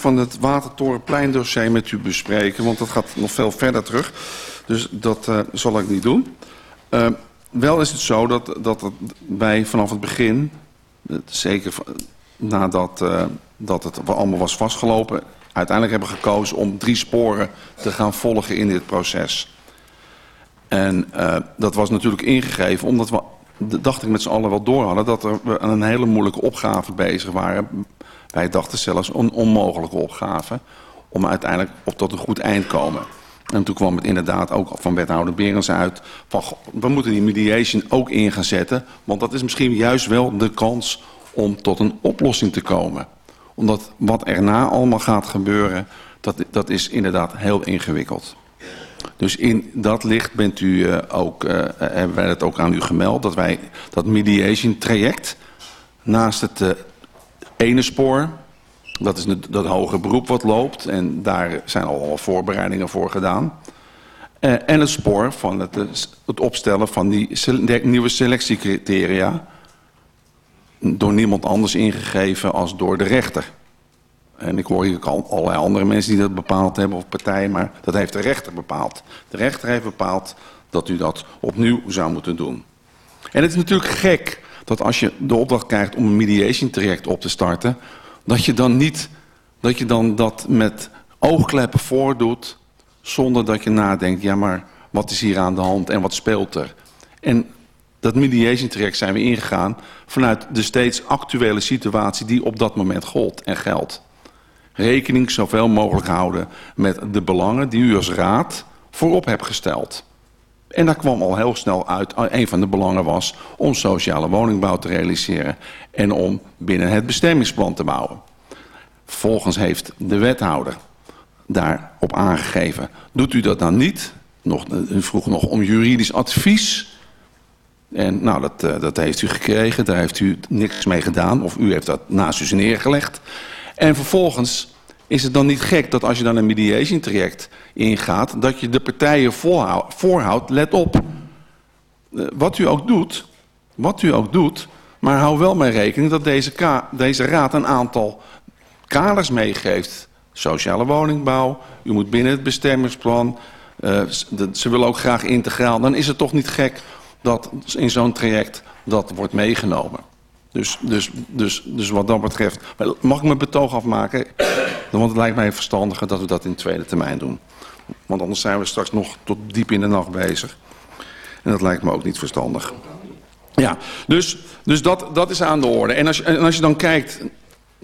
van het Watertorenpleindossier met u bespreken, want dat gaat nog veel verder terug. Dus dat uh, zal ik niet doen. Uh, wel is het zo dat, dat wij vanaf het begin, zeker nadat uh, dat het allemaal was vastgelopen, uiteindelijk hebben gekozen om drie sporen te gaan volgen in dit proces. En dat was natuurlijk ingegeven omdat we, dacht ik met z'n allen wel door hadden, dat we aan een hele moeilijke opgave bezig waren. Wij dachten zelfs een onmogelijke opgave om uiteindelijk op tot een goed eind komen. En toen kwam het inderdaad ook van wethouder Berens uit... van we moeten die mediation ook in gaan zetten... want dat is misschien juist wel de kans om tot een oplossing te komen. Omdat wat erna allemaal gaat gebeuren... dat, dat is inderdaad heel ingewikkeld. Dus in dat licht bent u uh, ook, uh, hebben wij het ook aan u gemeld... dat wij dat mediation traject naast het ene spoor dat is dat hoger beroep wat loopt en daar zijn al voorbereidingen voor gedaan. Uh, en het spoor van het, het opstellen van die nieuwe selectiecriteria door niemand anders ingegeven als door de rechter. En ik hoor hier al allerlei andere mensen die dat bepaald hebben of partijen, maar dat heeft de rechter bepaald. De rechter heeft bepaald dat u dat opnieuw zou moeten doen. En het is natuurlijk gek dat als je de opdracht krijgt om een mediation traject op te starten, dat je dan niet, dat je dan dat met oogkleppen voordoet, zonder dat je nadenkt, ja maar wat is hier aan de hand en wat speelt er? En dat mediation traject zijn we ingegaan vanuit de steeds actuele situatie die op dat moment gold en geldt. Rekening zoveel mogelijk houden met de belangen die u als raad voorop hebt gesteld. En daar kwam al heel snel uit, een van de belangen was om sociale woningbouw te realiseren en om binnen het bestemmingsplan te bouwen. Vervolgens heeft de wethouder daarop aangegeven. Doet u dat dan niet? Nog, u vroeg nog om juridisch advies. En nou, dat, uh, dat heeft u gekregen, daar heeft u niks mee gedaan. Of u heeft dat naast u neergelegd. En vervolgens is het dan niet gek dat als je dan een mediation traject ingaat... dat je de partijen voorhoudt, let op. Uh, wat u ook doet, wat u ook doet... maar hou wel mee rekening dat deze, deze raad een aantal kaders meegeeft. Sociale woningbouw, u moet binnen het bestemmingsplan... Uh, ze willen ook graag integraal. Dan is het toch niet gek dat in zo'n traject dat wordt meegenomen. Dus, dus, dus, dus wat dat betreft... Mag ik mijn betoog afmaken? Want het lijkt mij verstandiger dat we dat in tweede termijn doen. Want anders zijn we straks nog tot diep in de nacht bezig. En dat lijkt me ook niet verstandig. Ja, dus, dus dat, dat is aan de orde. En als, je, en als je dan kijkt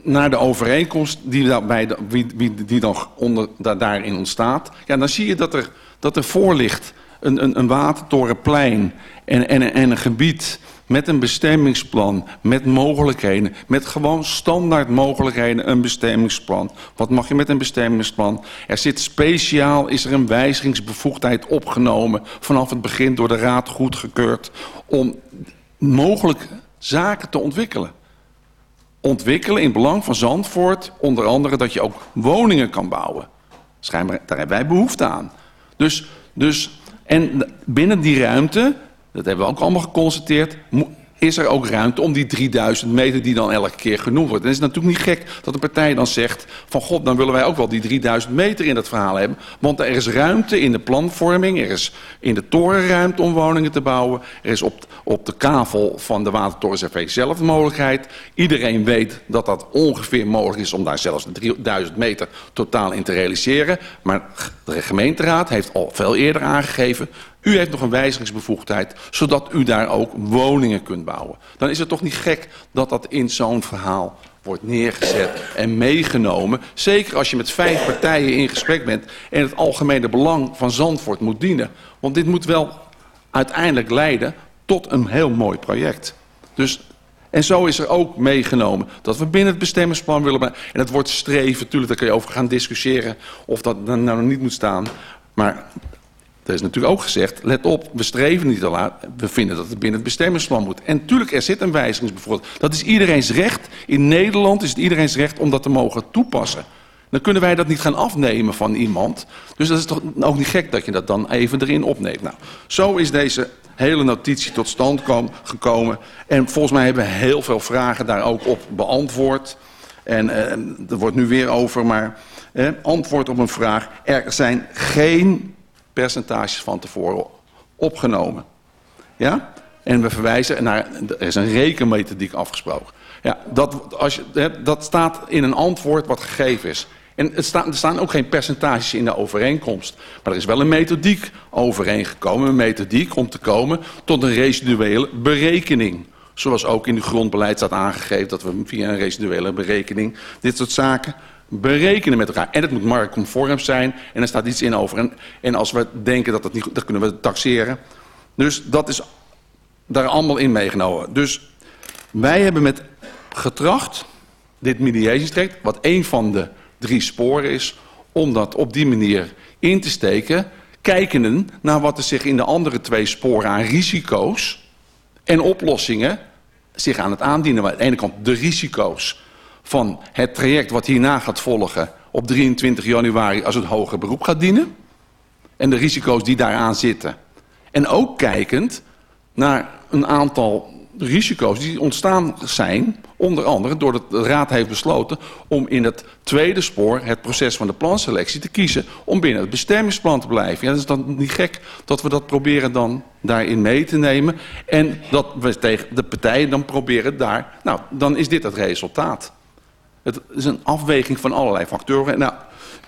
naar de overeenkomst die, daarbij, die, die, dan onder, daar, daarin ontstaat... Ja, dan zie je dat er, dat er voor ligt een, een, een watertorenplein en, en, en een gebied met een bestemmingsplan, met mogelijkheden, met gewoon standaard mogelijkheden een bestemmingsplan. Wat mag je met een bestemmingsplan? Er zit speciaal, is er een wijzigingsbevoegdheid opgenomen vanaf het begin door de raad goedgekeurd om mogelijk zaken te ontwikkelen. Ontwikkelen in belang van Zandvoort, onder andere dat je ook woningen kan bouwen. Daar hebben wij behoefte aan. Dus, dus, en binnen die ruimte dat hebben we ook allemaal geconstateerd, is er ook ruimte om die 3000 meter die dan elke keer genoemd wordt. En het is natuurlijk niet gek dat een partij dan zegt van god, dan willen wij ook wel die 3000 meter in dat verhaal hebben. Want er is ruimte in de planvorming, er is in de toren ruimte om woningen te bouwen. Er is op, op de kavel van de Watertoren zelf de mogelijkheid. Iedereen weet dat dat ongeveer mogelijk is om daar zelfs de 3000 meter totaal in te realiseren. Maar de gemeenteraad heeft al veel eerder aangegeven u heeft nog een wijzigingsbevoegdheid, zodat u daar ook woningen kunt bouwen. Dan is het toch niet gek dat dat in zo'n verhaal wordt neergezet en meegenomen. Zeker als je met vijf partijen in gesprek bent en het algemene belang van Zandvoort moet dienen. Want dit moet wel uiteindelijk leiden tot een heel mooi project. Dus, en zo is er ook meegenomen dat we binnen het bestemmingsplan willen... En het wordt streven, natuurlijk, daar kun je over gaan discussiëren of dat nou niet moet staan. Maar er is natuurlijk ook gezegd, let op, we streven niet te laat. We vinden dat het binnen het bestemmingsplan moet. En natuurlijk, er zit een wijzigingsbevoegdheid. Dat is iedereen's recht. In Nederland is het iedereen's recht om dat te mogen toepassen. Dan kunnen wij dat niet gaan afnemen van iemand. Dus dat is toch ook niet gek dat je dat dan even erin opneemt. Nou, zo is deze hele notitie tot stand gekomen. En volgens mij hebben we heel veel vragen daar ook op beantwoord. En uh, er wordt nu weer over, maar antwoord op een vraag. Er zijn geen percentages van tevoren opgenomen. Ja? En we verwijzen naar, er is een rekenmethodiek afgesproken. Ja, dat, als je, dat staat in een antwoord wat gegeven is. En het er staan ook geen percentages in de overeenkomst. Maar er is wel een methodiek overeengekomen. Een methodiek om te komen tot een residuele berekening. Zoals ook in het grondbeleid staat aangegeven dat we via een residuele berekening dit soort zaken berekenen met elkaar. En het moet marktconform zijn en er staat iets in over. En, en als we denken dat dat niet goed, dan kunnen we taxeren. Dus dat is daar allemaal in meegenomen. Dus wij hebben met getracht dit mediation wat een van de drie sporen is, om dat op die manier in te steken, kijkende naar wat er zich in de andere twee sporen aan risico's en oplossingen zich aan het aandienen. Aan de ene kant de risico's van het traject wat hierna gaat volgen op 23 januari als het hoger beroep gaat dienen. En de risico's die daaraan zitten. En ook kijkend naar een aantal risico's die ontstaan zijn, onder andere doordat de Raad heeft besloten om in het tweede spoor het proces van de planselectie te kiezen om binnen het bestemmingsplan te blijven. Ja, dat is dan niet gek dat we dat proberen dan daarin mee te nemen en dat we tegen de partijen dan proberen daar, nou dan is dit het resultaat. Het is een afweging van allerlei factoren. Nou,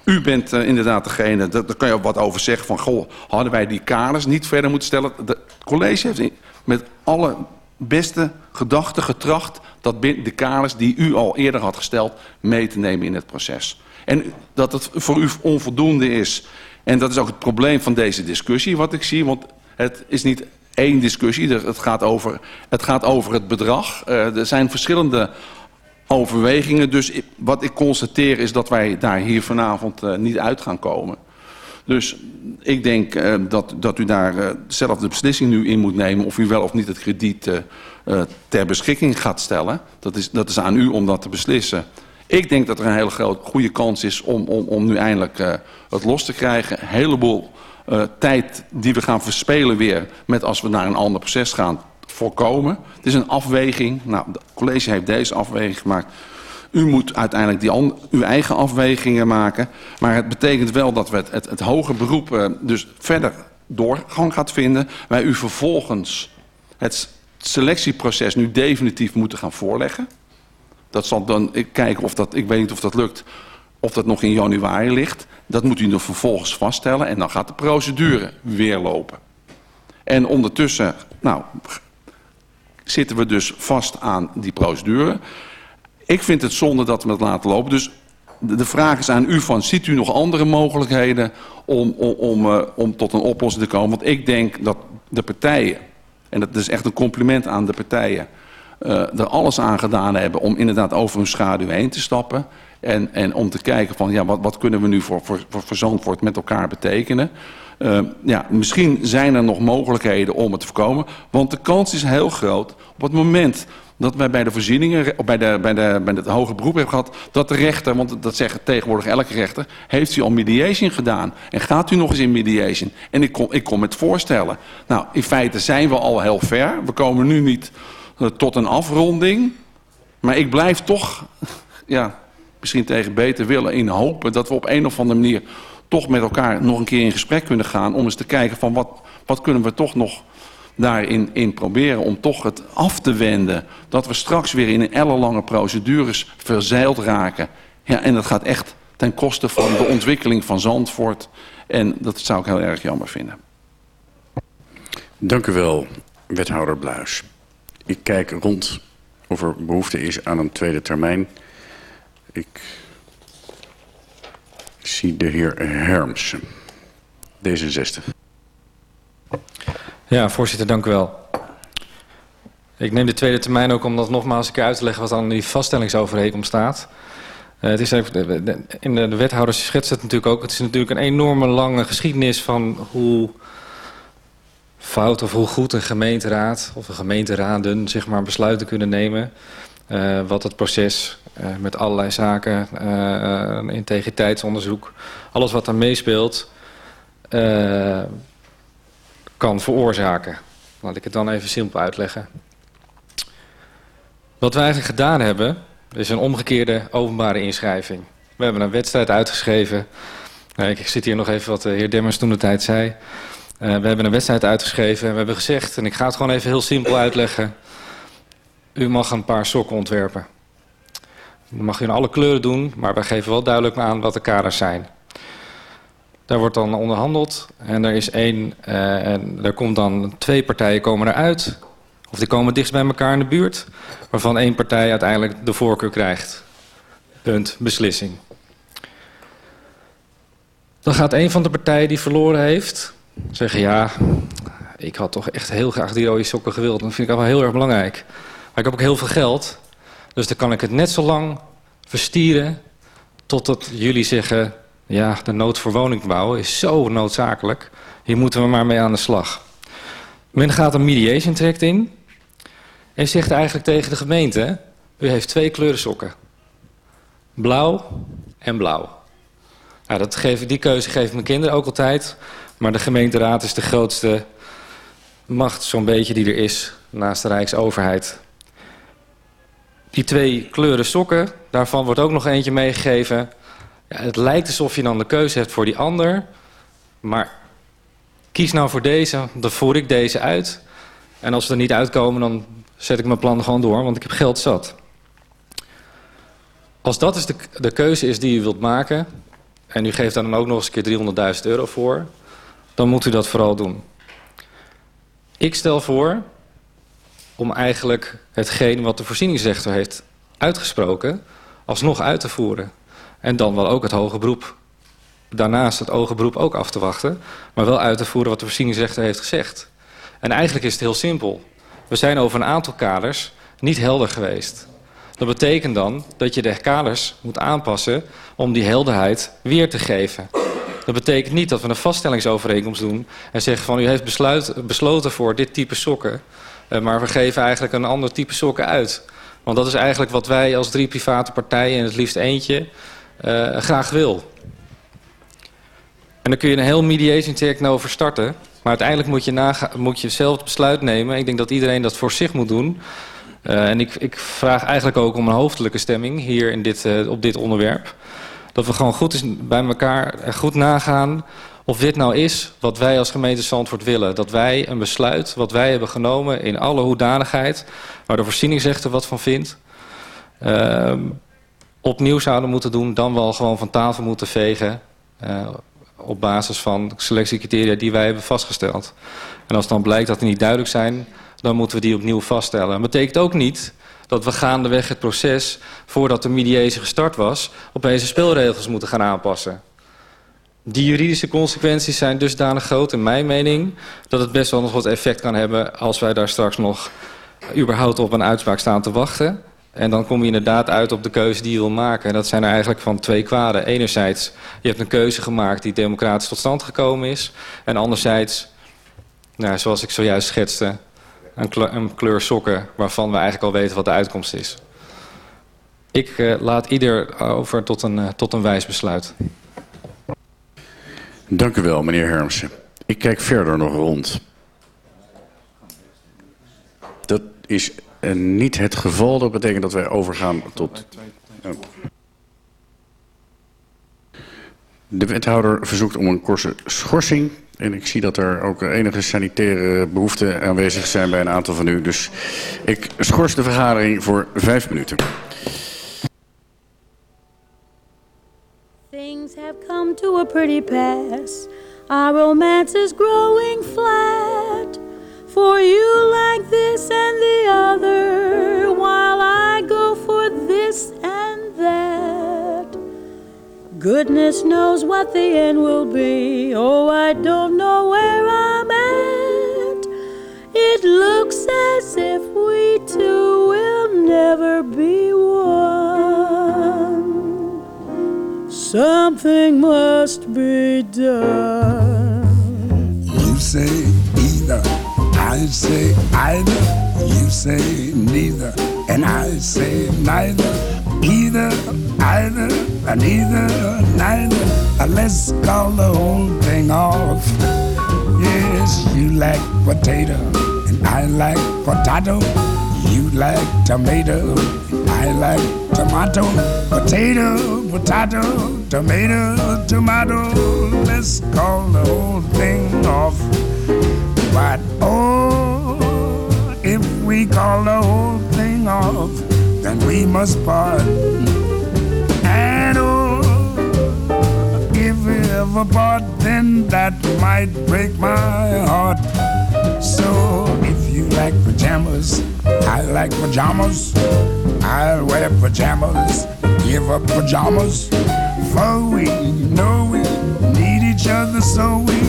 u bent uh, inderdaad degene, daar kan je ook wat over zeggen van, goh, hadden wij die kaders niet verder moeten stellen. Het college heeft met alle beste gedachten getracht dat de kaders die u al eerder had gesteld mee te nemen in het proces. En dat het voor u onvoldoende is. En dat is ook het probleem van deze discussie wat ik zie. Want het is niet één discussie, het gaat over het, gaat over het bedrag. Uh, er zijn verschillende overwegingen. Dus wat ik constateer is dat wij daar hier vanavond uh, niet uit gaan komen. Dus ik denk uh, dat, dat u daar uh, zelf de beslissing nu in moet nemen... of u wel of niet het krediet ter beschikking gaat stellen. Dat is, dat is aan u om dat te beslissen. Ik denk dat er een hele goede kans is om, om, om nu eindelijk het los te krijgen. Een heleboel tijd die we gaan verspelen weer... met als we naar een ander proces gaan voorkomen. Het is een afweging. Nou, het college heeft deze afweging gemaakt... U moet uiteindelijk die uw eigen afwegingen maken. Maar het betekent wel dat we het, het, hoger beroep uh, dus verder doorgang gaat vinden. Wij u vervolgens het selectieproces nu definitief moeten gaan voorleggen. Dat zal dan ik kijken of dat, ik weet niet of dat lukt, of dat nog in januari ligt. Dat moet u dan vervolgens vaststellen en dan gaat de procedure weer lopen. En ondertussen, nou, zitten we dus vast aan die procedure. Ik vind het zonde dat we het laten lopen. Dus de vraag is aan u van, ziet u nog andere mogelijkheden om, om, om, uh, om tot een oplossing te komen? Want ik denk dat de partijen, en dat is echt een compliment aan de partijen, uh, er alles aan gedaan hebben om inderdaad over hun schaduw heen te stappen. En, en om te kijken van, ja, wat, wat kunnen we nu voor, voor, voor Zandvoort met elkaar betekenen? Uh, ja, misschien zijn er nog mogelijkheden om het te voorkomen. Want de kans is heel groot op het moment dat wij bij de voorzieningen, bij, de, bij, de, bij het hoger beroep hebben gehad, dat de rechter, want dat zegt tegenwoordig elke rechter, heeft u al mediation gedaan. En gaat u nog eens in mediation? En ik kom, ik kom met voorstellen. Nou, in feite zijn we al heel ver. We komen nu niet uh, tot een afronding. Maar ik blijf toch, ja, misschien tegen beter willen in hopen dat we op een of andere manier toch met elkaar nog een keer in gesprek kunnen gaan. Om eens te kijken van wat, wat kunnen we toch nog daarin in proberen om toch het af te wenden. Dat we straks weer in ellenlange procedures verzeild raken. Ja, en dat gaat echt ten koste van de ontwikkeling van Zandvoort. En dat zou ik heel erg jammer vinden. Dank u wel, wethouder Bluis. Ik kijk rond of er behoefte is aan een tweede termijn. Ik zie de heer Hermsen, D66. Ja, voorzitter, dank u wel. Ik neem de tweede termijn ook om dat nogmaals een keer uit te leggen wat in die vaststellingsovereenkomst staat. Uh, het is in de, de schetst het natuurlijk ook. Het is natuurlijk een enorme lange geschiedenis van hoe fout of hoe goed een gemeenteraad of een gemeenteraden zeg maar besluiten kunnen nemen. Uh, wat het proces uh, met allerlei zaken, uh, integriteitsonderzoek, alles wat daar meespeelt, kan veroorzaken. Laat ik het dan even simpel uitleggen. Wat wij eigenlijk gedaan hebben, is een omgekeerde openbare inschrijving. We hebben een wedstrijd uitgeschreven. Ik zit hier nog even wat de heer Demmers toen de tijd zei. we hebben een wedstrijd uitgeschreven en we hebben gezegd... en ik ga het gewoon even heel simpel uitleggen... u mag een paar sokken ontwerpen. Dat mag u in alle kleuren doen, maar wij geven wel duidelijk aan wat de kaders zijn. Daar wordt dan onderhandeld en er is één, uh, en er komt dan twee partijen komen eruit. Of die komen dichtst bij elkaar in de buurt, waarvan één partij uiteindelijk de voorkeur krijgt. Punt, beslissing. Dan gaat een van de partijen die verloren heeft zeggen: Ja, ik had toch echt heel graag die rode sokken gewild. Dat vind ik wel heel erg belangrijk. Ik heb ook heel veel geld. Dus dan kan ik het net zo lang verstieren totdat jullie zeggen... ja, de nood voor woningbouw is zo noodzakelijk. Hier moeten we maar mee aan de slag. Men gaat een mediation traject in... en zegt eigenlijk tegen de gemeente... u heeft twee kleuren sokken. Blauw en blauw. Nou, dat geven, die keuze geven mijn kinderen ook altijd... maar de gemeenteraad is de grootste macht zo'n beetje die er is... naast de Rijksoverheid... Die twee kleuren sokken, daarvan wordt ook nog eentje meegegeven. Ja, het lijkt alsof je dan de keuze hebt voor die ander. Maar kies nou voor deze, dan voer ik deze uit. En als we er niet uitkomen, dan zet ik mijn plan gewoon door, want ik heb geld zat. Als dat is de, de keuze is die u wilt maken... en u geeft daar dan ook nog eens een keer 300.000 euro voor... dan moet u dat vooral doen. Ik stel voor om eigenlijk hetgeen wat de voorzieningsrechter heeft uitgesproken... alsnog uit te voeren. En dan wel ook het hoge beroep. Daarnaast het hoge beroep ook af te wachten... maar wel uit te voeren wat de voorzieningsrechter heeft gezegd. En eigenlijk is het heel simpel. We zijn over een aantal kaders niet helder geweest. Dat betekent dan dat je de kaders moet aanpassen om die helderheid weer te geven. Dat betekent niet dat we een vaststellingsovereenkomst doen en zeggen van u heeft besluit, besloten voor dit type sokken. Uh, maar we geven eigenlijk een ander type sokken uit. Want dat is eigenlijk wat wij als drie private partijen, en het liefst eentje, uh, graag wil. En dan kun je een heel mediation traject over starten. Maar uiteindelijk moet je, moet je zelf het besluit nemen. Ik denk dat iedereen dat voor zich moet doen. Uh, en ik, ik, vraag eigenlijk ook om een hoofdelijke stemming hier in dit, op dit onderwerp. Dat we gewoon goed bij elkaar goed nagaan of dit nou is wat wij als gemeente Zandvoort willen. Dat wij een besluit wat wij hebben genomen in alle hoedanigheid... waar de voorzieningsrechter wat van vindt... Uh, opnieuw zouden moeten doen, dan wel gewoon van tafel moeten vegen... Uh, op basis van selectiecriteria die wij hebben vastgesteld. En als dan blijkt dat die niet duidelijk zijn, dan moeten we die opnieuw vaststellen. Dat betekent ook niet dat we gaandeweg het proces, voordat de mediatie gestart was, opeens de speelregels moeten gaan aanpassen. Die juridische consequenties zijn dusdanig groot, in mijn mening... dat het best wel nog wat effect kan hebben... als wij daar straks nog überhaupt op een uitspraak staan te wachten. En dan kom je inderdaad uit op de keuze die je wil maken. En dat zijn er eigenlijk van twee kwaden. Enerzijds, je hebt een keuze gemaakt die democratisch tot stand gekomen is. En anderzijds, nou, zoals ik zojuist schetste... Een kleur, sokken waarvan we eigenlijk al weten wat de uitkomst is. Ik uh, laat ieder over tot een, uh, tot een wijs besluit. Dank u wel, meneer Hermsen. Ik kijk verder nog rond. Dat is uh, niet het geval. Dat betekent dat wij overgaan tot... Oh. De wethouder verzoekt om een korte schorsing. En ik zie dat er ook enige sanitaire behoeften aanwezig zijn bij een aantal van u. Dus ik schors de vergadering voor vijf minuten. Things have come to a pretty pass. Our romance is growing flat. For you like this and the other, while I go for this and that. Goodness knows what the end will be. Oh, I don't know where I'm at. It looks as if we two will never be one. Something must be done. You say either, I say either. You say neither, and I say neither. Either, either, and either, neither. Let's call the whole thing off. Yes, you like potato, and I like potato. Like tomato, I like tomato, potato, potato, tomato, tomato. Let's call the whole thing off. But oh, if we call the whole thing off, then we must part. And oh, if we ever part, then that might break my heart. So if you like pajamas, I like pajamas. I'll wear pajamas, give up pajamas. For we know we need each other, so we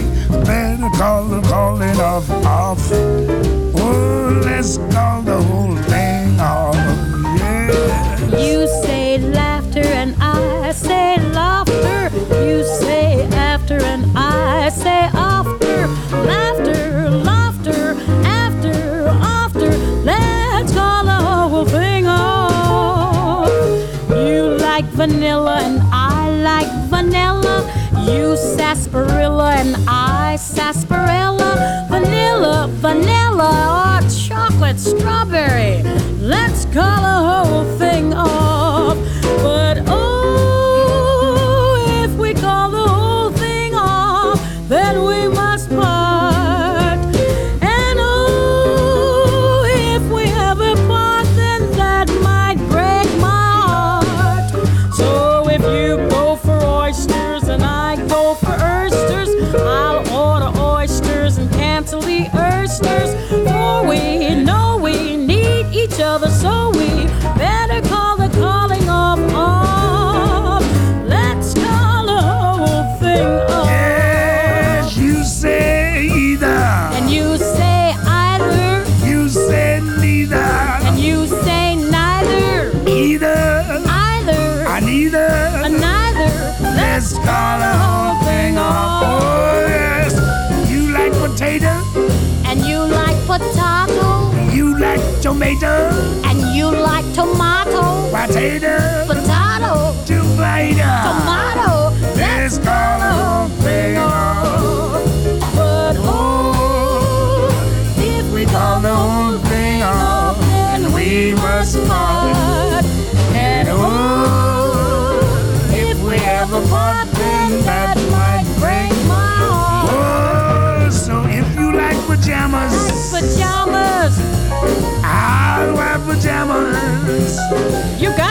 better call the calling off off. Oh, let's call the whole thing off. Yeah. You say laughter and I say laughter. Vanilla and I like vanilla. You sarsaparilla and I sarsaparilla. Vanilla, vanilla, or chocolate strawberry. Let's call the whole thing off. But tomato. and you like tomato, Potato. potato,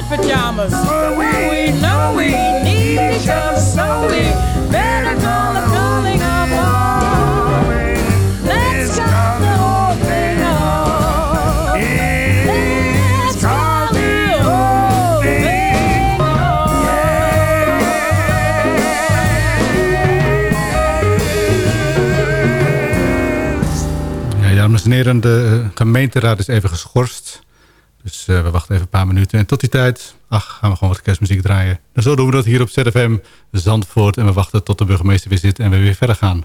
pajamas. For we know we need each other, so we better call the calling of all. Let's call the whole thing off. Let's call the whole thing Ja, dames en heren, de eh, gemeenteraad is even geschorst. Eh, we wachten even een paar minuten. En tot die tijd, ach, gaan we gewoon wat kerstmuziek draaien. En zo doen we dat hier op ZFM Zandvoort. En we wachten tot de burgemeester weer zit en we weer verder gaan.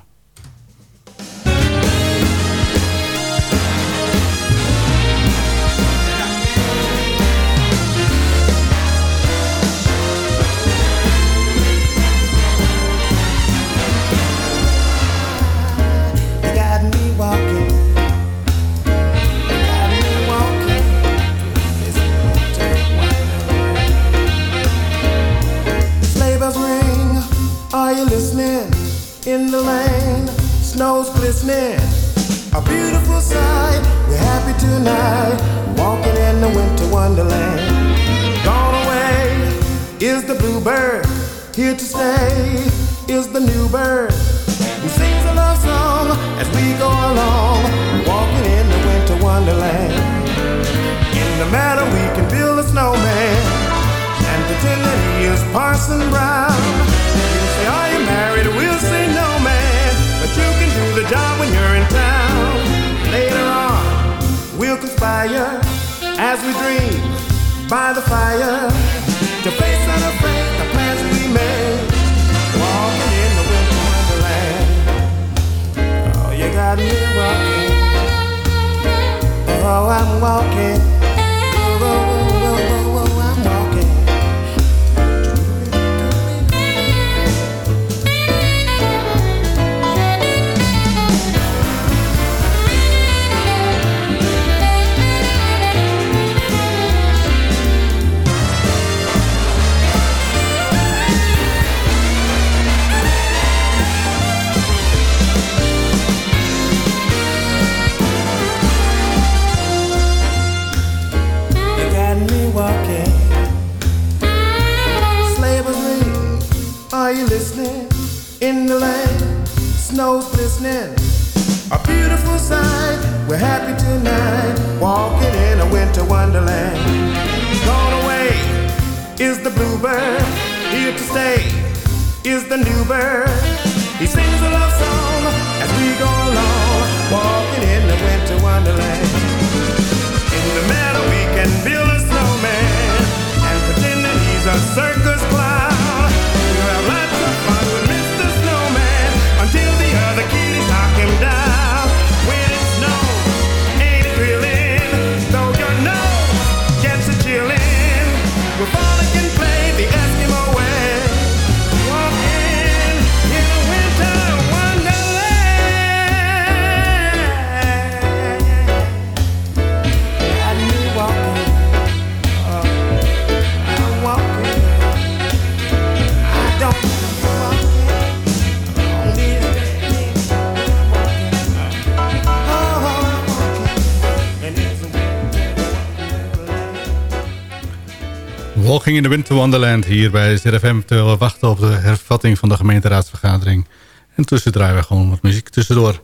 Are you listening? In the lane, snow's glistening. A beautiful sight. We're happy tonight, walking in the winter wonderland. Gone away is the bluebird. Here to stay is the new bird who sings a love song as we go along, walking in the winter wonderland. In the meadow we can build a snowman and pretend that he is Parson Brown. Say, Are you married? We'll say, No, man, but you can do the job when you're in town. Later on, we'll conspire as we dream by the fire to face unafraid the plans we made. Walking in the winter wonderland. Oh, you got me walking. Oh, I'm walking. in the land, snow's glistening. A beautiful sight, we're happy tonight, walking in a winter wonderland. Gone away is the bluebird, here to stay is the new bird. He sings a love song as we go along, walking in the winter wonderland. In de Winter Wonderland hier bij ZFM... terwijl we wachten op de hervatting van de gemeenteraadsvergadering. En tussen draaien we gewoon wat muziek tussendoor.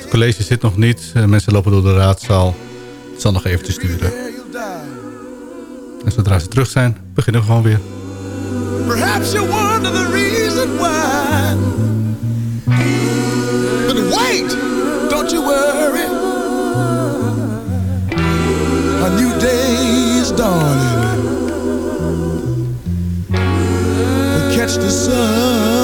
Het college zit nog niet. Eh, mensen lopen door de raadzaal. Het zal nog even te sturen. En zodra ze terug zijn, beginnen we gewoon weer. darling, catch the sun.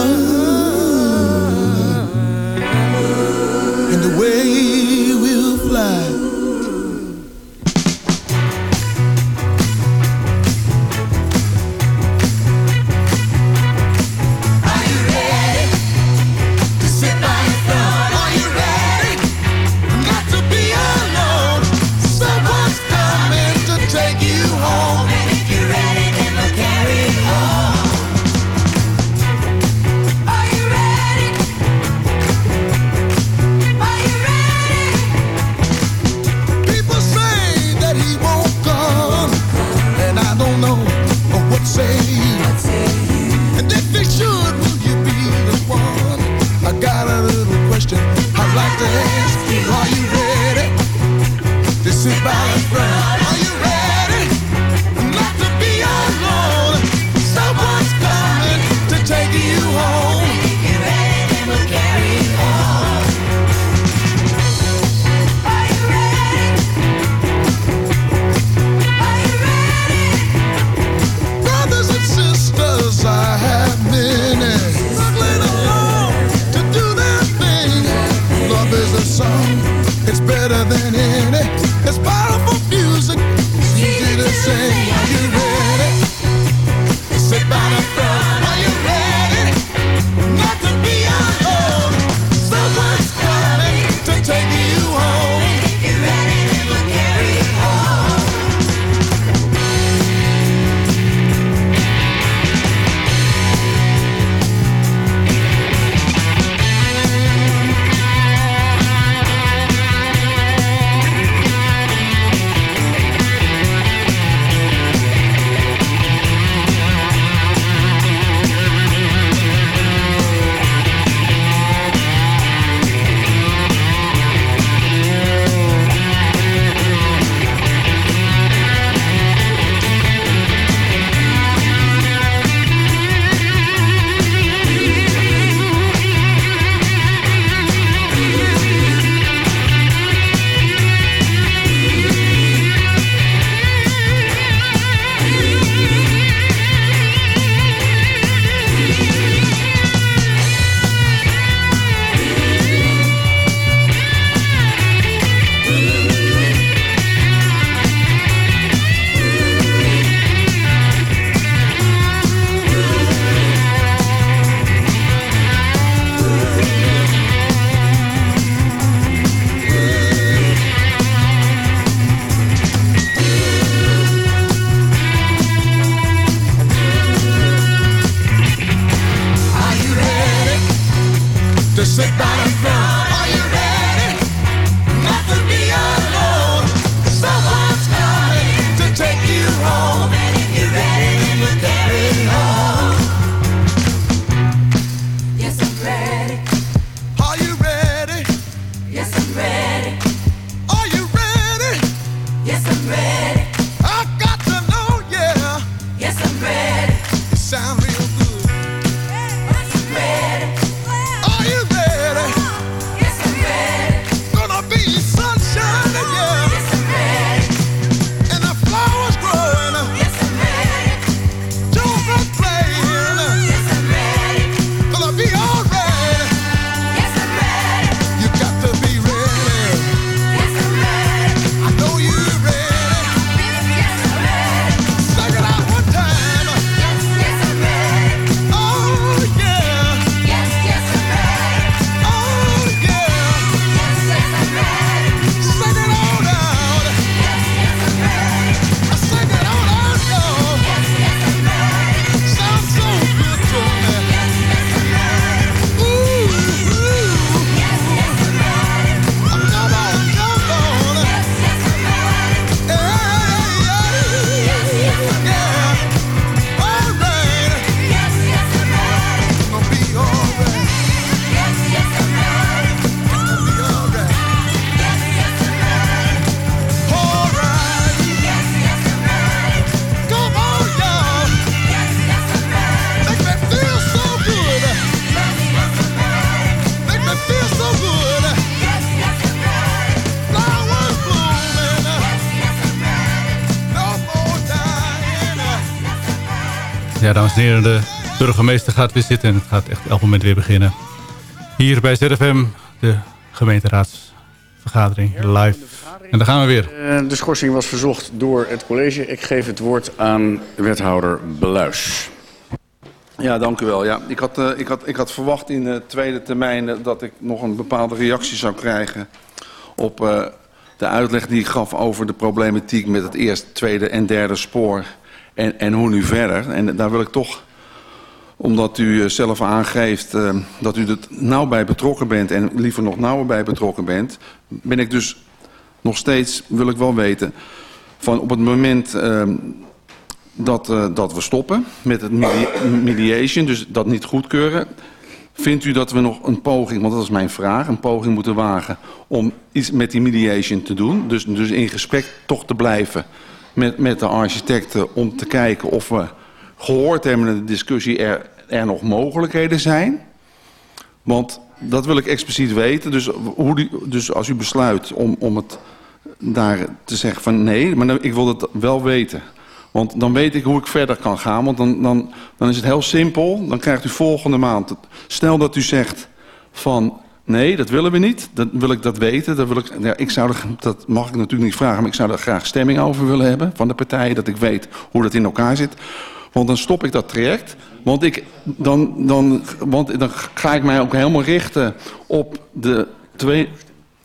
Dames en heren, de burgemeester gaat weer zitten en het gaat echt elk moment weer beginnen. Hier bij ZFM, de gemeenteraadsvergadering live. En daar gaan we weer. Eh, De schorsing was verzocht door het college. Ik geef het woord aan wethouder Beluis. Ja, dank u wel. Ja, ik, had, eh, ik, had, ik had verwacht in de tweede termijn eh, dat ik nog een bepaalde reactie zou krijgen op eh, de uitleg die ik gaf over de problematiek met het eerste, tweede en derde spoor en, en hoe nu verder. En daar wil ik toch, omdat u eh, zelf aangeeft eh, dat u er nauw bij betrokken bent en liever nog nauwer bij betrokken bent, ben ik dus nog steeds, wil ik wel weten, van op het moment ehm, dat, eh, dat we stoppen met het medi- mediation, dus dat niet goedkeuren. Vindt u dat we nog een poging, want dat is mijn vraag, een poging moeten wagen om iets met die mediation te doen? Dus, dus in gesprek toch te blijven met, met de architecten om te kijken of we gehoord hebben in de discussie er, er nog mogelijkheden zijn? Want dat wil ik expliciet weten. Dus, hoe die, dus als u besluit om, om het daar te zeggen van nee, maar ik wil dat wel weten. Want dan weet ik hoe ik verder kan gaan. Want dan, dan, dan is het heel simpel. Dan krijgt u volgende maand... Stel dat u zegt van... Nee, dat willen we niet. Dan wil ik dat weten. Dan wil ik, ja, ik zou er, dat mag ik natuurlijk niet vragen... maar ik zou daar graag stemming over willen hebben van de partijen... dat ik weet hoe dat in elkaar zit. Want dan stop ik dat traject. Want, ik, dan, dan, want dan ga ik mij ook helemaal richten op de twee...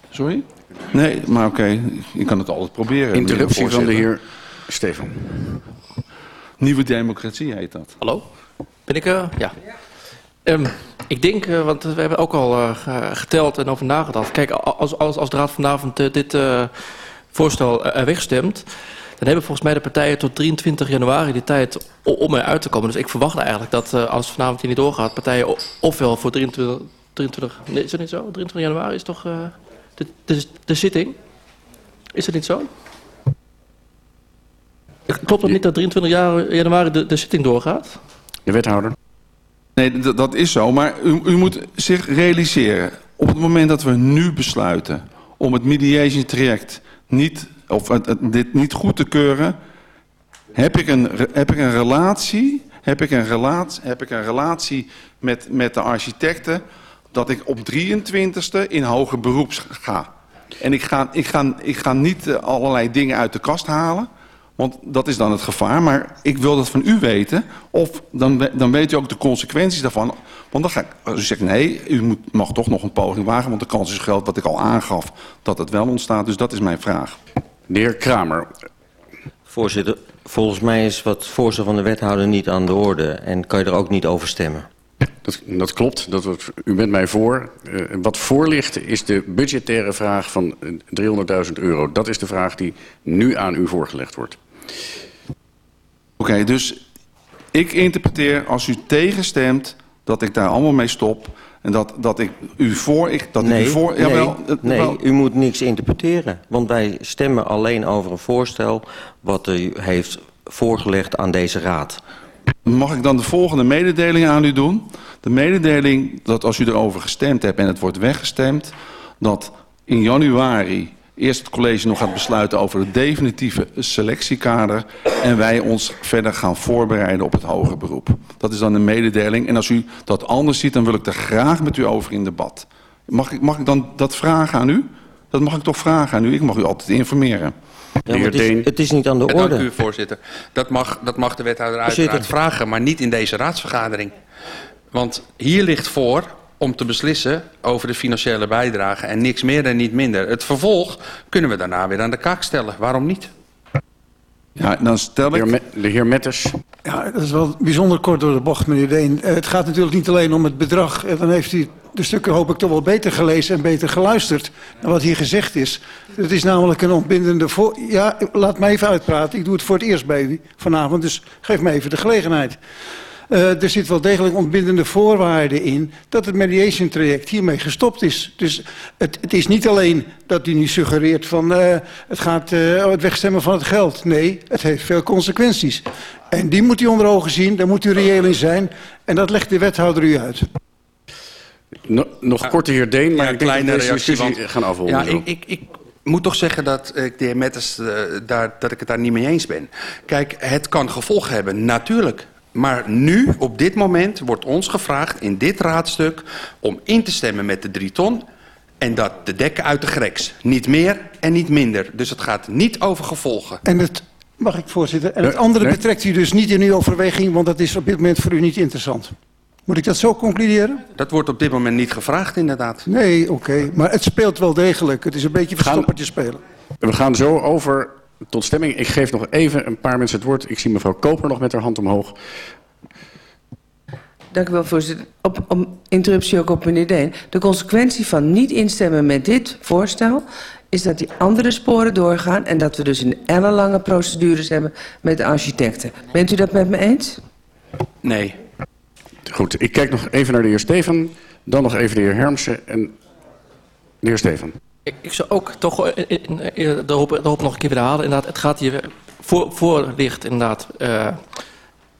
Sorry? Nee, maar oké. ik kan het altijd proberen. Interruptie van de voorzitter. heer Stefan. Nieuwe democratie heet dat. Hallo? Ben ik er? Ja. Ehm, ik denk, eh, want we hebben ook al eh, ge- geteld en over nagedacht. Kijk, als, als, als de Raad vanavond eh, dit voorstel wegstemt... dan hebben volgens mij de partijen tot 23 januari de tijd om eruit te komen. Dus ik verwacht eigenlijk dat als vanavond hier niet doorgaat... partijen ofwel voor 23... 23 nee, is niet zo? 23 januari is toch de, de, de zitting? Is dat niet zo? Klopt het niet dat 23 janu- januari de, de zitting doorgaat? De wethouder. Nee, dat is zo. Maar u, u moet zich realiseren. Op het moment dat we nu besluiten om het mediation traject niet, of dit niet goed te keuren, heb ik een, heb ik een relatie, heb ik een relatie, heb ik een relatie met, met de architecten dat ik op 23e in hoger beroep ga. En ik ga, ik ga, ik ga niet eh, allerlei dingen uit de kast halen. Want dat is dan het gevaar. Maar ik wil dat van u weten. Of dan, dan weet u ook de consequenties daarvan. Want dan ga ik, als u zegt nee, u moet, mag toch nog een poging wagen. Want de kans is groot, wat ik al aangaf, dat het wel ontstaat. Dus dat is mijn vraag. De heer Kramer. Voorzitter, volgens mij is wat voorstel van de wethouder niet aan de orde en kan je er ook niet over stemmen. Dat, dat klopt, dat u bent mij voor. Eh, wat voor ligt is de budgettaire vraag van eh, 300.000 euro. Dat is de vraag die nu aan u voorgelegd wordt. Oké, dus ik interpreteer als u tegenstemt dat ik daar allemaal mee stop. En dat, dat ik u voor... Ik, dat ik Nee, u voor, nee, jawel, nee, wel- u moet niks interpreteren. Want wij stemmen alleen over een voorstel wat u heeft voorgelegd aan deze raad. Mag ik dan de volgende mededeling aan u doen? De mededeling dat als u erover gestemd hebt en het wordt weggestemd... dat in januari eerst het college nog gaat besluiten over het definitieve selectiekader... en wij ons verder gaan voorbereiden op het hoger beroep. Dat is dan een mededeling. En als u dat anders ziet, dan wil ik er graag met u over in debat. Mag ik, mag ik dan dat vragen aan u? Dat mag ik toch vragen aan u? Ik mag u altijd informeren. Ja, het, is, het is niet aan de Ja, dank orde. u, voorzitter. Dat mag, dat mag de wethouder uiteraard vragen, maar niet in deze raadsvergadering. Want hier ligt voor om te beslissen over de financiële bijdrage en niks meer en niet minder. Het vervolg kunnen we daarna weer aan de kaak stellen. Waarom niet? Ja, dan stel De ik... de heer Metters. Ja, dat is wel bijzonder kort door de bocht, meneer Deen. Eh, Het gaat natuurlijk niet alleen om het bedrag. Eh, Dan heeft u de stukken hoop ik toch wel beter gelezen en beter geluisterd naar wat hier gezegd is. Het is namelijk een ontbindende voor... Ja, laat mij even uitpraten. Ik doe het voor het eerst bij u vanavond, dus geef me even de gelegenheid. Eh, er zit wel degelijk ontbindende voorwaarden in dat het mediation traject hiermee gestopt is. Dus het, het is niet alleen dat u nu suggereert van eh, het gaat eh, het wegstemmen van het geld. Nee, het heeft veel consequenties. En die moet u onder ogen zien, daar moet u reëel in zijn. En dat legt de wethouder u uit. No- nog kort de heer Deen, maar Ja, ik denk dat we kleine reactie, want- gaan afronden. Ja, ik, ik, ik moet toch zeggen dat ik de heer Metters, daar, dat ik het daar niet mee eens ben. Kijk, het kan gevolgen hebben, natuurlijk. Maar nu, op dit moment, wordt ons gevraagd in dit raadstuk... om in te stemmen met de drie ton en dat te dekken uit de greks. Niet meer en niet minder. Dus het gaat niet over gevolgen. En het, mag ik voorzitter, en het Nee, andere nee. betrekt u dus niet in uw overweging, want dat is op dit moment voor u niet interessant. Moet ik dat zo concluderen? Dat wordt op dit moment niet gevraagd, inderdaad. Nee, oké, maar het speelt wel degelijk. Het is een beetje verstoppertje spelen. We gaan zo over tot stemming. Ik geef nog even een paar mensen het woord. Ik zie mevrouw Koper nog met haar hand omhoog. Dank u wel, voorzitter. Op, om interruptie ook op meneer Deen. De consequentie van niet instemmen met dit voorstel... is dat die andere sporen doorgaan... en dat we dus een ellenlange procedures hebben met de architecten. Bent u dat met me eens? Nee. Goed, ik kijk nog even naar de heer Steven. Dan nog even de heer Hermsen en de heer Steven. Ik, ik zou ook toch eh, eh, eh, daarop, daarop nog een keer willen halen. Inderdaad, het gaat hier voor, voor ligt inderdaad eh,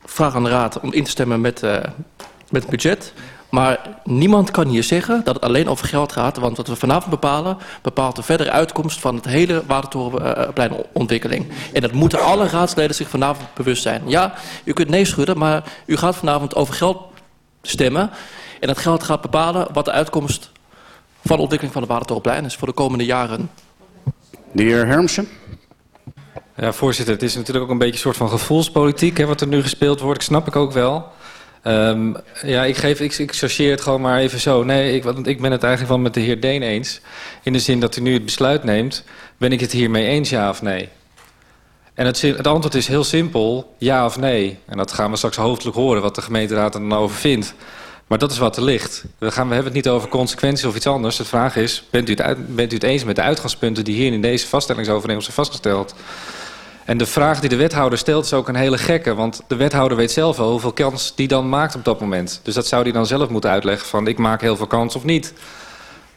vraag aan de raad om in te stemmen met, eh, met het budget. Maar niemand kan hier zeggen dat het alleen over geld gaat. Want wat we vanavond bepalen, bepaalt de verdere uitkomst van het hele Watertorenpleinontwikkeling. En dat moeten alle raadsleden zich vanavond bewust zijn. Ja, u kunt nee schudden, maar u gaat vanavond over geld stemmen. En dat geld gaat bepalen wat de uitkomst van de ontwikkeling van de Watertorenplein is voor de komende jaren. De heer Hermsen. Ja, voorzitter, het is natuurlijk ook een beetje een soort van gevoelspolitiek hè, wat er nu gespeeld wordt. Ik snap ik ook wel. Ehm, ja, ik, geef, ik, ik chargeer het gewoon maar even zo. Nee, ik, want ik ben het eigenlijk wel met de heer Deen eens. In de zin dat hij nu het besluit neemt. Ben ik het hiermee eens, ja of nee? En het, het antwoord is heel simpel, ja of nee. En dat gaan we straks hoofdelijk horen, wat de gemeenteraad er dan over vindt. Maar dat is wat er ligt. We, gaan, we hebben het niet over consequenties of iets anders. De vraag is, bent u, het bent u het eens met de uitgangspunten... die hier in deze vaststellingsovereenkomst zijn vastgesteld? En de vraag die de wethouder stelt is ook een hele gekke. Want de wethouder weet zelf wel hoeveel kans die dan maakt op dat moment. Dus dat zou hij dan zelf moeten uitleggen van ik maak heel veel kans of niet.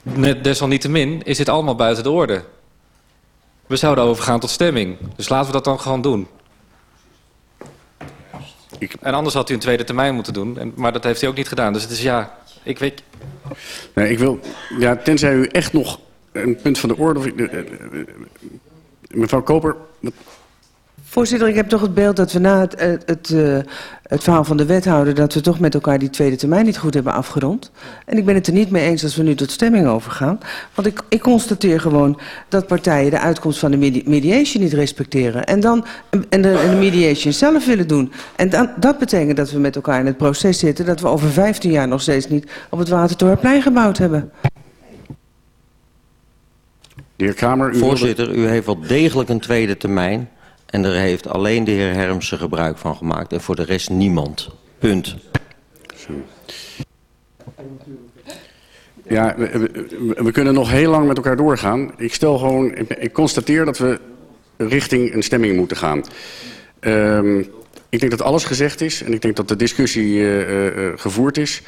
Net desalniettemin is dit allemaal buiten de orde. We zouden overgaan tot stemming. Dus laten we dat dan gewoon doen. En anders had u een tweede termijn moeten doen. En, maar dat heeft hij ook niet gedaan. Dus het is ja, ik weet... Nee, ik wil, ja, tenzij u echt nog een punt van de orde... eh, eh, eh, Mevrouw Koper, Voorzitter, ik heb toch het beeld dat we na het, het, het, eh, het verhaal van de wethouder... dat we toch met elkaar die tweede termijn niet goed hebben afgerond. En ik ben het er niet mee eens als we nu tot stemming overgaan. Want ik, ik constateer gewoon dat partijen de uitkomst van de medi- mediation niet respecteren. En, dan, en, de, en de mediation zelf willen doen. En dan, dat betekent dat we met elkaar in het proces zitten... dat we over 15 jaar nog steeds niet op het Watertorenplein gebouwd hebben. de heer Kramer... U wilde- Voorzitter, u heeft wel degelijk een tweede termijn. En er heeft alleen de heer Hermsen gebruik van gemaakt. En voor de rest niemand. Punt. Ja, we, we- we kunnen nog heel lang met elkaar doorgaan. Ik stel gewoon, ik, ik constateer dat we richting een stemming moeten gaan. Ehm, ik denk dat alles gezegd is en ik denk dat de discussie eh, eh, eh, gevoerd is.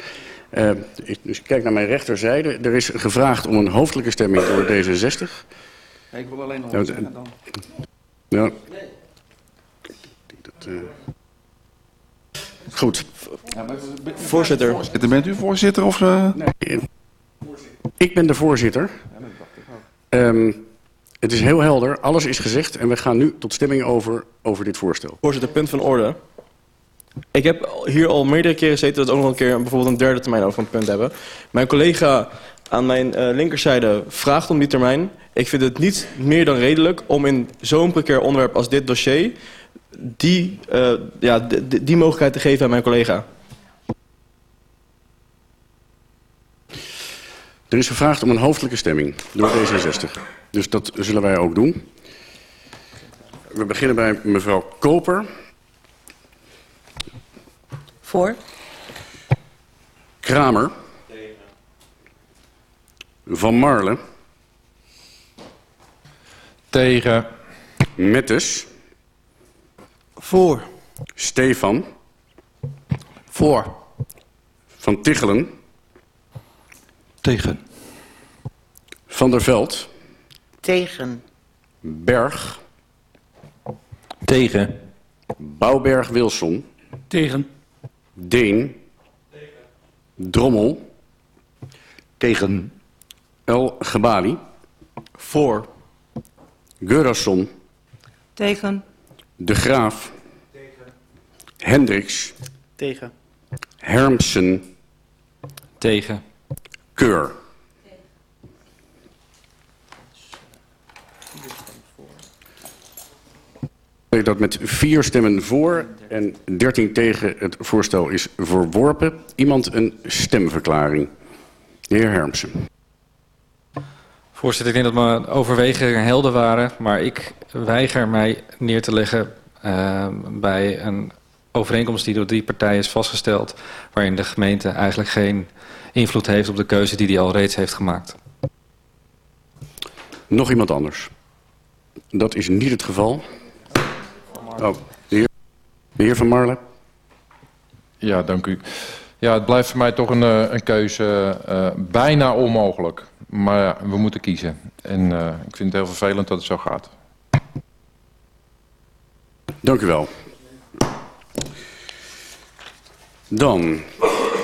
Eh, ik, dus ik kijk naar mijn rechterzijde. Er is gevraagd om een hoofdelijke stemming door D66. Ik wil alleen nog wat zeggen dan. Ja. Dat, eh, Goed. Voorzitter. voorzitter. Bent u voorzitter of... eh? Nee, ik ben de voorzitter. Ehm, het is heel helder, alles is gezegd en we gaan nu tot stemming over, over dit voorstel. Voorzitter, punt van orde. Ik heb hier al meerdere keren gezeten dat we ook nog een keer bijvoorbeeld een derde termijn over een punt hebben. Mijn collega aan mijn eh, linkerzijde vraagt om die termijn. Ik vind het niet meer dan redelijk om in zo'n precair onderwerp als dit dossier die, eh, ja, die mogelijkheid te geven aan mijn collega. Er is gevraagd om een hoofdelijke stemming door D66. Dus dat zullen wij ook doen. We beginnen bij mevrouw Koper. Voor? Kramer. Van Marle. Tegen. Mettes. Voor. Stefan. Voor. Van Tichelen. Tegen. Van der Veld. Tegen. Berg. Tegen. Bouwberg Wilson. Tegen. Deen. Drommel. Tegen. El Gebali. Voor. Gurasson. Tegen. De Graaf. Hendricks. Tegen. Hermsen. Tegen. Keur. Dat met vier stemmen voor en 13 tegen het voorstel is verworpen. Iemand een stemverklaring. De heer Hermsen. Voorzitter, ik denk dat mijn overwegingen helder waren, maar ik weiger mij neer te leggen uh, bij een overeenkomst die door drie partijen is vastgesteld, waarin de gemeente eigenlijk geen invloed heeft op de keuze die die al reeds heeft gemaakt. Nog iemand anders? Dat is niet het geval. Oh, de heer, de heer Van Marlen. Ja, dank u. Ja, het blijft voor mij toch een, uh, een keuze uh, bijna onmogelijk. Maar ja, we moeten kiezen. En uh, ik vind het heel vervelend dat het zo gaat. Dank u wel. Dan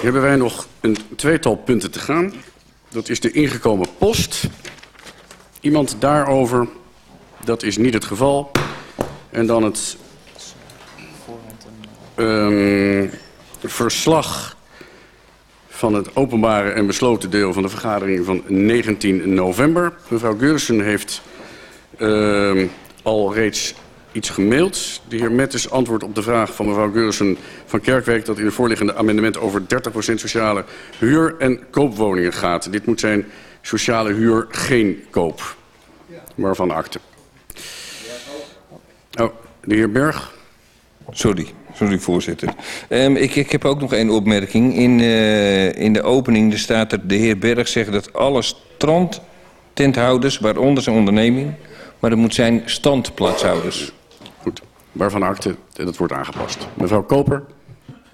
hebben wij nog een tweetal punten te gaan. Dat is de ingekomen post. Iemand daarover? Dat is niet het geval. En dan het um, verslag van het openbare en besloten deel van de vergadering van 19 november. Mevrouw Geursen heeft uh, al reeds iets gemaild. De heer Mettes antwoordt op de vraag van mevrouw Geursen van Kerkwijk... dat in het voorliggende amendement over 30% sociale huur- en koopwoningen gaat. Dit moet zijn sociale huur, geen koop. Waarvan akte. Oh, de heer Berg. Sorry, sorry voorzitter. Um, ik, ik heb ook nog één opmerking. In, uh, in de opening staat er de heer Berg zegt dat alle strandtenthouders, waaronder zijn onderneming... maar dat moet zijn standplaatshouders. Goed, waarvan akte dat wordt aangepast. Mevrouw Koper.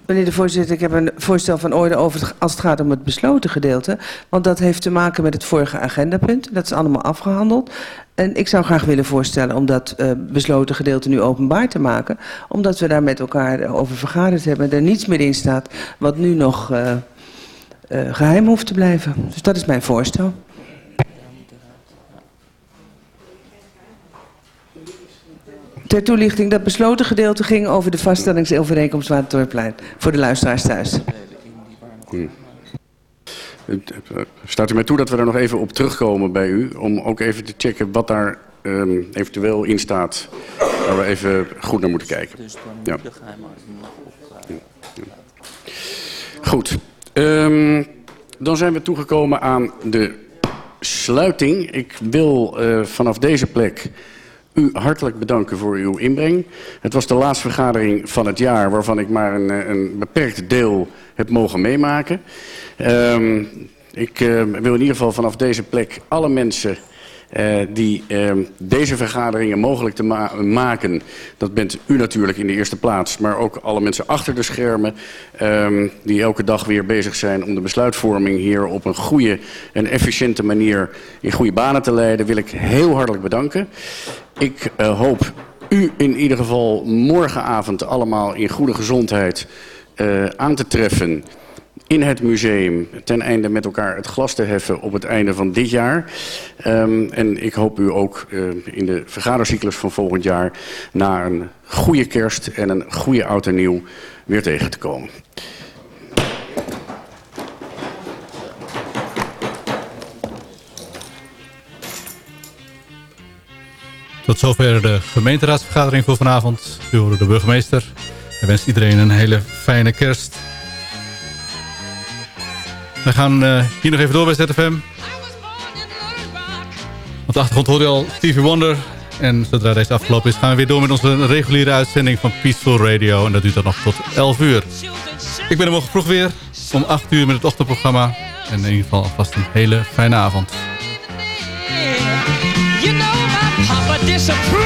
Meneer de voorzitter, ik heb een voorstel van orde over als het gaat om het besloten gedeelte. Want dat heeft te maken met het vorige agendapunt. Dat is allemaal afgehandeld. En ik zou graag willen voorstellen om dat uh, besloten gedeelte nu openbaar te maken. Omdat we daar met elkaar over vergaderd hebben. En er niets meer in staat wat nu nog uh, geheim hoeft te blijven. Dus dat is mijn voorstel. Ter toelichting, dat besloten gedeelte ging over de vaststellingsovereenkomst Watertorplein. Voor de luisteraars thuis. Hmm. Staat u mij toe dat we daar nog even op terugkomen bij u... om ook even te checken wat daar um, eventueel in staat... waar we even goed naar moeten kijken. Ja. Goed. Um, dan zijn we toegekomen aan de sluiting. Ik wil uh, vanaf deze plek u hartelijk bedanken voor uw inbreng. Het was de laatste vergadering van het jaar... waarvan ik maar een, een beperkt deel heb mogen meemaken. Um, ik uh, wil in ieder geval vanaf deze plek alle mensen... Uh, die uh, deze vergaderingen mogelijk te ma maken. Dat bent u natuurlijk in de eerste plaats, maar ook alle mensen achter de schermen... Um, die elke dag weer bezig zijn om de besluitvorming hier op een goede en efficiënte manier in goede banen te leiden... wil ik heel hartelijk bedanken. Ik uh, hoop u in ieder geval morgenavond allemaal in goede gezondheid uh, aan te treffen in het museum ten einde met elkaar het glas te heffen op het einde van dit jaar. Um, en ik hoop u ook uh, in de vergadercyclus van volgend jaar na een goede kerst en een goede oud en nieuw weer tegen te komen. Tot zover de gemeenteraadsvergadering voor vanavond. U hoorde de burgemeester. Hij wenst iedereen een hele fijne kerst. We gaan uh, hier nog even door bij ZFM. Op de achtergrond hoorde je al Stevie Wonder. En zodra deze afgelopen is gaan we weer door met onze reguliere uitzending van Peaceful Radio. En dat duurt dan nog tot 11 uur. Ik ben er morgen vroeg weer om 8 uur met het ochtendprogramma. En in ieder geval alvast een hele fijne avond. You know papa